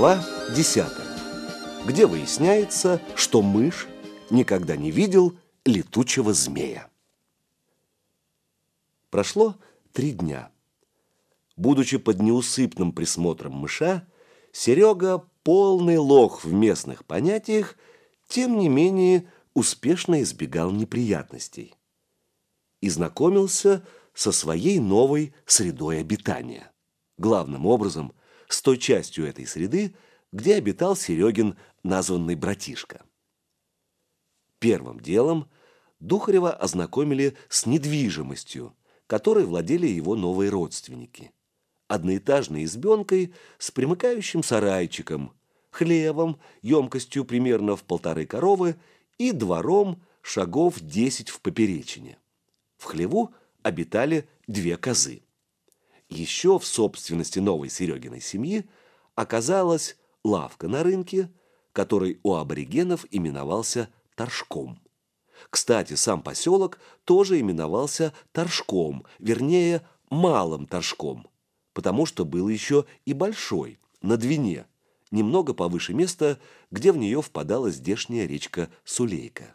Глава 10, где выясняется, что мышь никогда не видел летучего змея. Прошло три дня. Будучи под неусыпным присмотром мыша, Серега, полный лох в местных понятиях, тем не менее успешно избегал неприятностей и знакомился со своей новой средой обитания. Главным образом с той частью этой среды, где обитал Серегин названный братишка. Первым делом Духарева ознакомили с недвижимостью, которой владели его новые родственники. Одноэтажной избенкой с примыкающим сарайчиком, хлевом, емкостью примерно в полторы коровы и двором шагов десять в поперечине. В хлеву обитали две козы. Еще в собственности новой Серегиной семьи оказалась лавка на рынке, который у аборигенов именовался Торжком. Кстати, сам поселок тоже именовался Торжком, вернее, Малым Торжком, потому что был еще и большой, на Двине, немного повыше места, где в нее впадала здешняя речка Сулейка.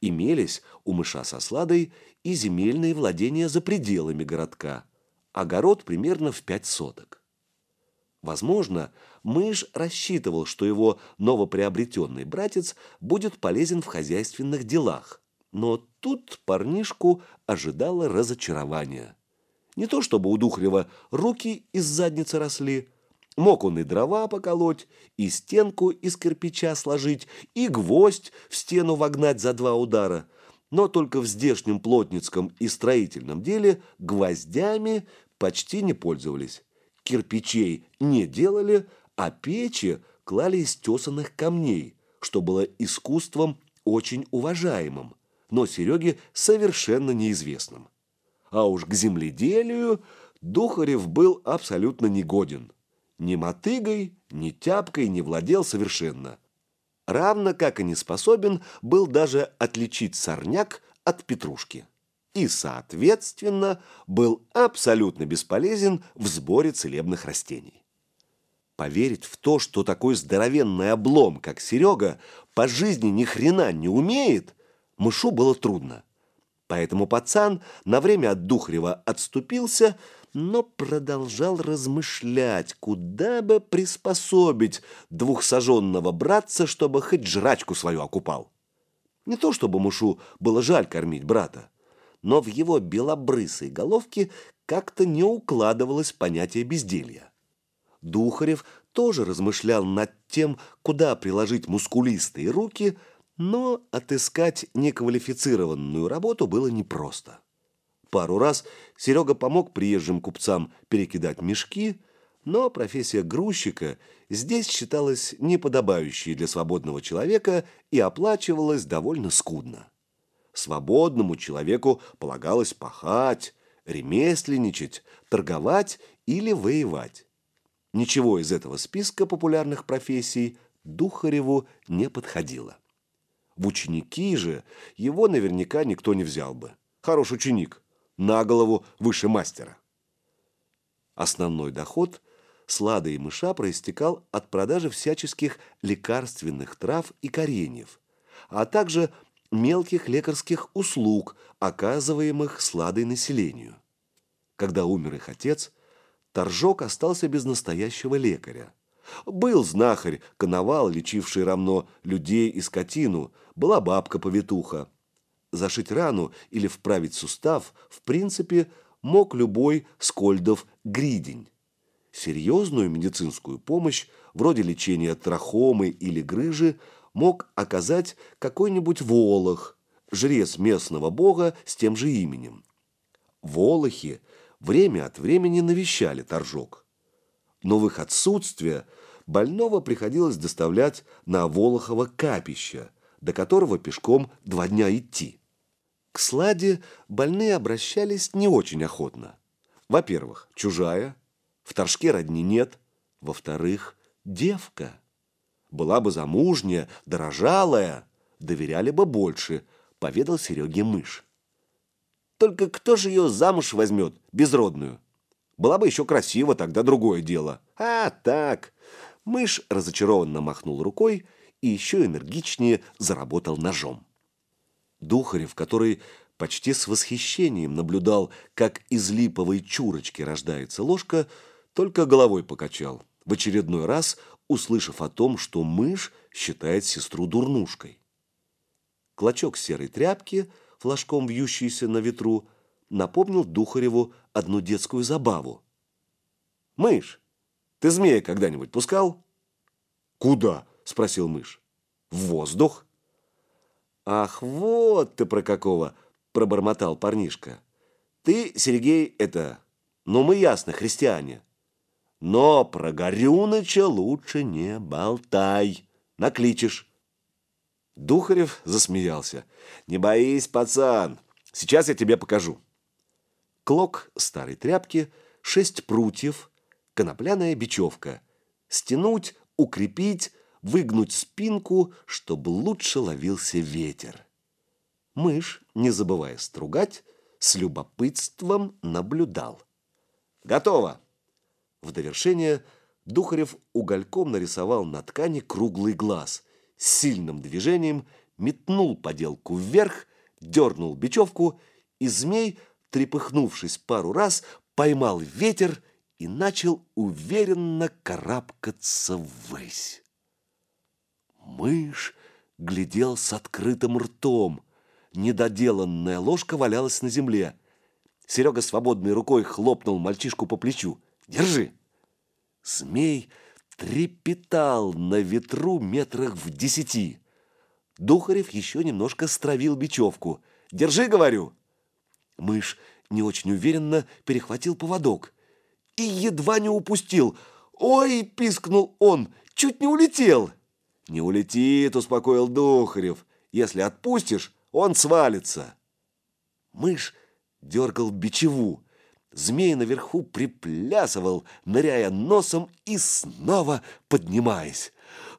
Имелись у мыша со сладой и земельные владения за пределами городка – огород примерно в пять соток. Возможно, мышь рассчитывал, что его новоприобретенный братец будет полезен в хозяйственных делах, но тут парнишку ожидало разочарование. Не то чтобы у Духрева руки из задницы росли, мог он и дрова поколоть, и стенку из кирпича сложить, и гвоздь в стену вогнать за два удара – но только в здешнем плотницком и строительном деле гвоздями почти не пользовались. Кирпичей не делали, а печи клали из тесанных камней, что было искусством очень уважаемым, но Сереге совершенно неизвестным. А уж к земледелию Духарев был абсолютно негоден. Ни мотыгой, ни тяпкой не владел совершенно. Равно как и не способен был даже отличить сорняк от петрушки и, соответственно, был абсолютно бесполезен в сборе целебных растений. Поверить в то, что такой здоровенный облом, как Серега, по жизни ни хрена не умеет, мышу было трудно. Поэтому пацан на время от Духрева отступился, но продолжал размышлять, куда бы приспособить двухсаженного братца, чтобы хоть жрачку свою окупал. Не то чтобы мушу было жаль кормить брата, но в его белобрысой головке как-то не укладывалось понятие безделья. Духарев тоже размышлял над тем, куда приложить мускулистые руки, но отыскать неквалифицированную работу было непросто. Пару раз Серега помог приезжим купцам перекидать мешки, но профессия грузчика здесь считалась неподобающей для свободного человека и оплачивалась довольно скудно. Свободному человеку полагалось пахать, ремесленничать, торговать или воевать. Ничего из этого списка популярных профессий Духареву не подходило. В ученики же его наверняка никто не взял бы. Хорош ученик, на голову выше мастера. Основной доход слада и мыша проистекал от продажи всяческих лекарственных трав и кореньев, а также мелких лекарских услуг, оказываемых сладой населению. Когда умер их отец, Торжок остался без настоящего лекаря. Был знахарь, коновал, лечивший равно людей и скотину, была бабка-повитуха. Зашить рану или вправить сустав, в принципе, мог любой скольдов гридень. Серьезную медицинскую помощь, вроде лечения трахомы или грыжи, мог оказать какой-нибудь волох, жрец местного бога с тем же именем. Волохи время от времени навещали торжок. Но в их отсутствие больного приходилось доставлять на Волохово капище, до которого пешком два дня идти. К сладе больные обращались не очень охотно. Во-первых, чужая, в торжке родни нет, во-вторых, девка – была бы замужняя, дорожалая, доверяли бы больше, поведал Сереге мышь. Только кто же ее замуж возьмет, безродную? Была бы еще красива, тогда другое дело. А так, Мышь разочарованно махнул рукой и еще энергичнее заработал ножом. Духарев, который почти с восхищением наблюдал, как из липовой чурочки рождается ложка, только головой покачал, в очередной раз услышав о том, что мышь считает сестру дурнушкой. Клочок серой тряпки, флажком вьющийся на ветру, напомнил Духареву одну детскую забаву. «Мышь, ты змея когда-нибудь пускал?» «Куда?» – спросил мышь. «В воздух». «Ах, вот ты про какого!» – пробормотал парнишка. «Ты, Сергей, это... Ну, мы ясно, христиане. Но про Горюныча лучше не болтай, накличешь». Духарев засмеялся. «Не боись, пацан, сейчас я тебе покажу». Клок старой тряпки, шесть прутьев, конопляная бечевка. Стянуть, укрепить, выгнуть спинку, чтобы лучше ловился ветер. Мышь, не забывая стругать, с любопытством наблюдал. «Готово!» В довершение Духарев угольком нарисовал на ткани круглый глаз, с сильным движением метнул поделку вверх, дернул бечевку, и змей, трепыхнувшись пару раз, поймал ветер и начал уверенно карабкаться ввысь. Мышь глядел с открытым ртом. Недоделанная ложка валялась на земле. Серега свободной рукой хлопнул мальчишку по плечу. «Держи!» Змей трепетал на ветру метрах в десяти. Духарев еще немножко стравил бечевку. «Держи, говорю!» Мышь не очень уверенно перехватил поводок и едва не упустил. «Ой!» – пискнул он, чуть не улетел. «Не улетит», – успокоил Духарев. «Если отпустишь, он свалится». Мышь дергал бичеву. Змей наверху приплясывал, ныряя носом и снова поднимаясь.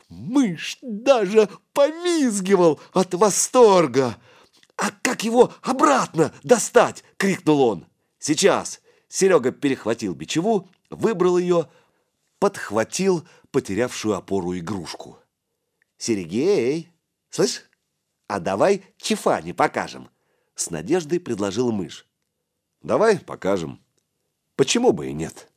Мышь даже повизгивал от восторга. «А как его обратно достать?» — крикнул он. «Сейчас!» Серега перехватил бичеву, выбрал ее, подхватил потерявшую опору игрушку. «Сергей, слышь, а давай Чифане покажем!» С надеждой предложил мышь. «Давай покажем. Почему бы и нет?»